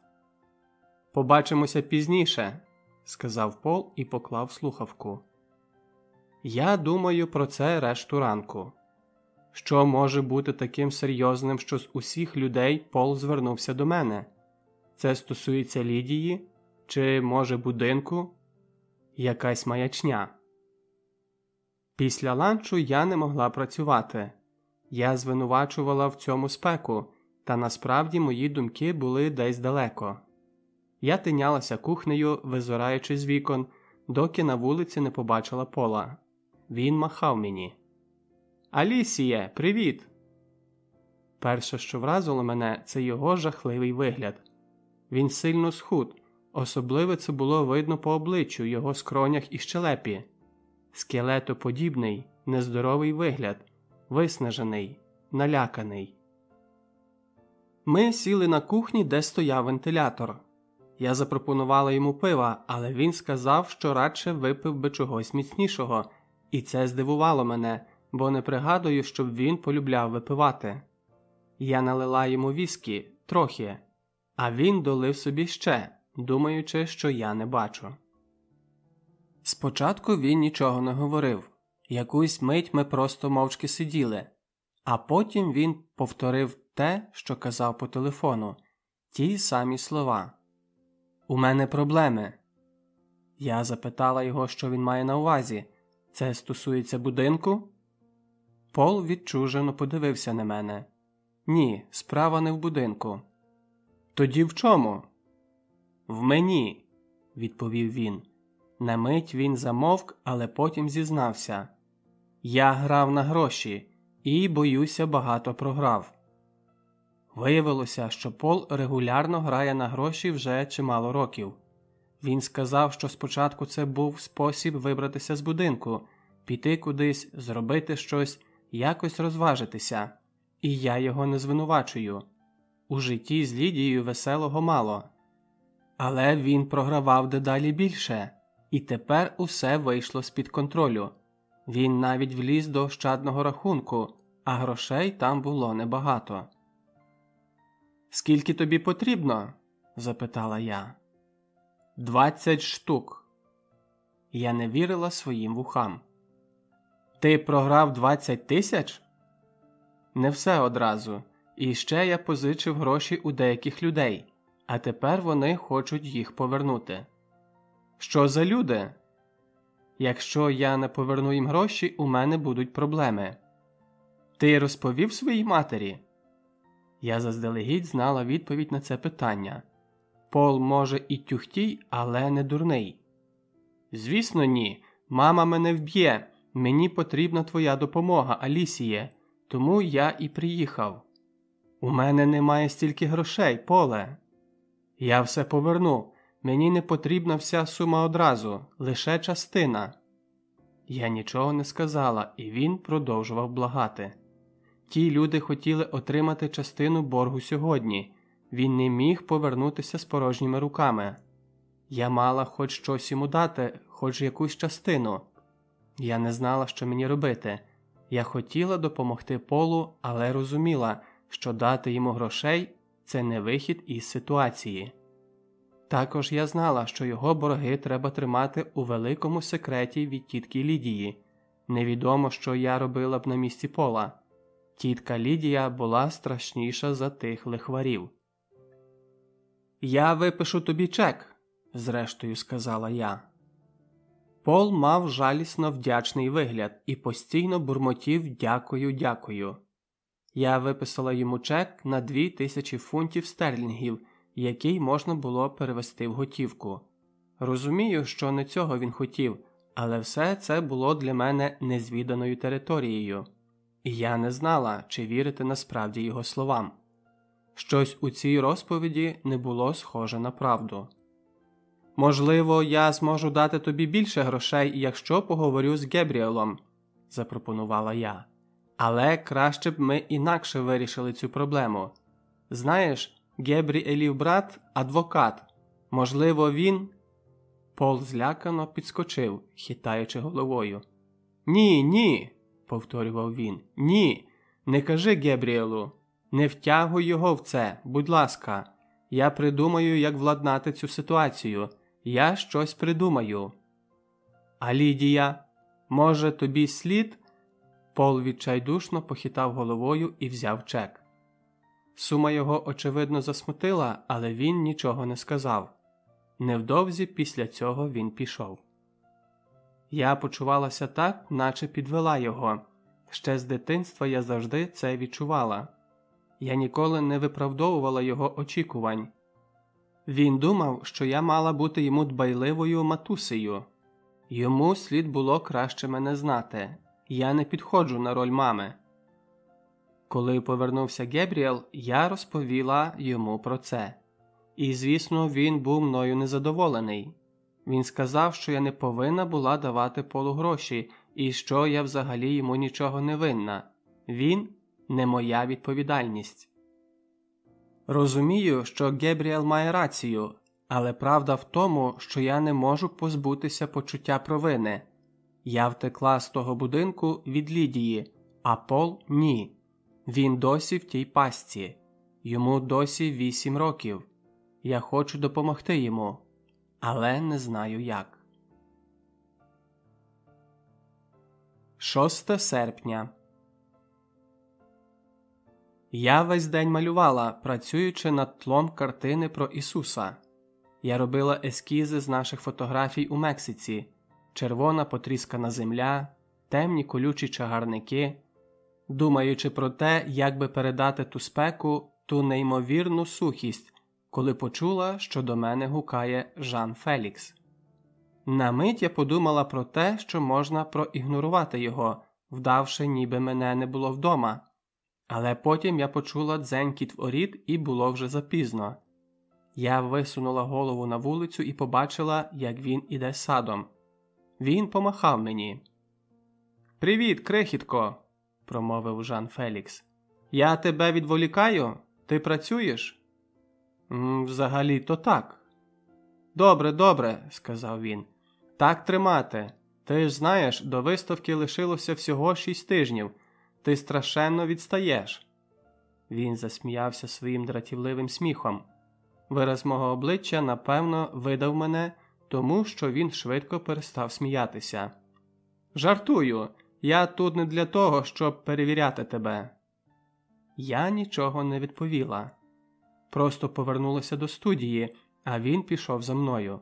Побачимося пізніше, сказав Пол і поклав слухавку. Я думаю про це решту ранку. Що може бути таким серйозним, що з усіх людей Пол звернувся до мене? Це стосується Лідії, чи, може, будинку? Якась маячня. Після ланчу я не могла працювати. Я звинувачувала в цьому спеку, та насправді мої думки були десь далеко. Я тинялася кухнею, визираючи з вікон, доки на вулиці не побачила пола. Він махав мені. Алісіє, привіт! Перше, що вразило мене, це його жахливий вигляд. Він сильно схуд, особливо це було видно по обличчю його скронях і щелепі. Скелетоподібний, нездоровий вигляд, виснажений, наляканий. Ми сіли на кухні, де стояв вентилятор. Я запропонувала йому пива, але він сказав, що радше випив би чогось міцнішого, і це здивувало мене, бо не пригадую, щоб він полюбляв випивати. Я налила йому віскі трохи, а він долив собі ще, думаючи, що я не бачу. Спочатку він нічого не говорив, якусь мить ми просто мовчки сиділи, а потім він повторив те, що казав по телефону, ті самі слова. У мене проблеми. Я запитала його, що він має на увазі. Це стосується будинку? Пол відчужено подивився на мене. Ні, справа не в будинку. Тоді в чому? В мені, відповів він. На мить він замовк, але потім зізнався. Я грав на гроші і, боюся, багато програв. Виявилося, що Пол регулярно грає на гроші вже чимало років. Він сказав, що спочатку це був спосіб вибратися з будинку, піти кудись, зробити щось, якось розважитися, і я його не звинувачую. У житті з Лідією веселого мало. Але він програвав дедалі більше, і тепер усе вийшло з під контролю. Він навіть вліз до ощадного рахунку, а грошей там було небагато. Скільки тобі потрібно? запитала я. Двадцять штук. Я не вірила своїм вухам. Ти програв двадцять тисяч? Не все одразу. І ще я позичив гроші у деяких людей, а тепер вони хочуть їх повернути. Що за люди? Якщо я не поверну їм гроші, у мене будуть проблеми. Ти розповів своїй матері? Я заздалегідь знала відповідь на це питання. Пол, може, і тюхтій, але не дурний. Звісно, ні. Мама мене вб'є. Мені потрібна твоя допомога, Алісіє, тому я і приїхав. У мене немає стільки грошей, поле. Я все поверну. Мені не потрібна вся сума одразу, лише частина. Я нічого не сказала, і він продовжував благати. Ті люди хотіли отримати частину боргу сьогодні. Він не міг повернутися з порожніми руками. Я мала хоч щось йому дати, хоч якусь частину. Я не знала, що мені робити. Я хотіла допомогти Полу, але розуміла, що дати йому грошей це не вихід із ситуації. Також я знала, що його борги треба тримати у великому секреті від тітки Лідії. Невідомо, що я робила б на місці пола. Тітка Лідія була страшніша за тих лихварів. Я випишу тобі чек, зрештою сказала я. Пол мав жалісно вдячний вигляд і постійно бурмотів дякую, дякую. Я виписала йому чек на дві тисячі фунтів стерлінгів, який можна було перевести в готівку. Розумію, що не цього він хотів, але все це було для мене незвіданою територією, і я не знала, чи вірити насправді його словам. Щось у цій розповіді не було схоже на правду. Можливо, я зможу дати тобі більше грошей, якщо поговорю з Гебріелом, запропонувала я. Але краще б ми інакше вирішили цю проблему. Знаєш, Гебріелів брат адвокат. Можливо, він. Пол злякано підскочив, хитаючи головою. Ні, ні, повторював він. Ні. Не кажи Гебріелу. Не втягуй його в це, будь ласка. Я придумаю, як владнати цю ситуацію. Я щось придумаю. А Лідія, може, тобі слід? Пол відчайдушно похитав головою і взяв чек. Сума його, очевидно, засмутила, але він нічого не сказав. Невдовзі після цього він пішов. Я почувалася так, наче підвела його. Ще з дитинства я завжди це відчувала. Я ніколи не виправдовувала його очікувань. Він думав, що я мала бути йому дбайливою матусею. Йому слід було краще мене знати. Я не підходжу на роль мами. Коли повернувся Гебріел, я розповіла йому про це. І, звісно, він був мною незадоволений. Він сказав, що я не повинна була давати полу гроші і що я взагалі йому нічого не винна. Він не моя відповідальність. Розумію, що Гебріел має рацію, але правда в тому, що я не можу позбутися почуття провини. Я втекла з того будинку від Лідії, а Пол ні. Він досі в тій пастці, йому досі вісім років. Я хочу допомогти йому, але не знаю як. 6 серпня. Я весь день малювала, працюючи над тлом картини про Ісуса. Я робила ескізи з наших фотографій у Мексиці, червона потріскана земля, темні колючі чагарники, думаючи про те, як би передати ту спеку, ту неймовірну сухість, коли почула, що до мене гукає Жан Фелікс. На мить я подумала про те, що можна проігнорувати його, вдавши, ніби мене не було вдома. Але потім я почула дзенькіт в орід, і було вже запізно. Я висунула голову на вулицю і побачила, як він іде садом. Він помахав мені. Привіт, крихітко, промовив Жан Фелікс. Я тебе відволікаю? Ти працюєш? Взагалі то так. Добре, добре, сказав він. Так тримати. Ти ж знаєш, до виставки лишилося всього шість тижнів. Ти страшенно відстаєш. Він засміявся своїм дратівливим сміхом. Вираз мого обличчя, напевно, видав мене, тому що він швидко перестав сміятися. Жартую, я тут не для того, щоб перевіряти тебе. Я нічого не відповіла. Просто повернулася до студії, а він пішов за мною.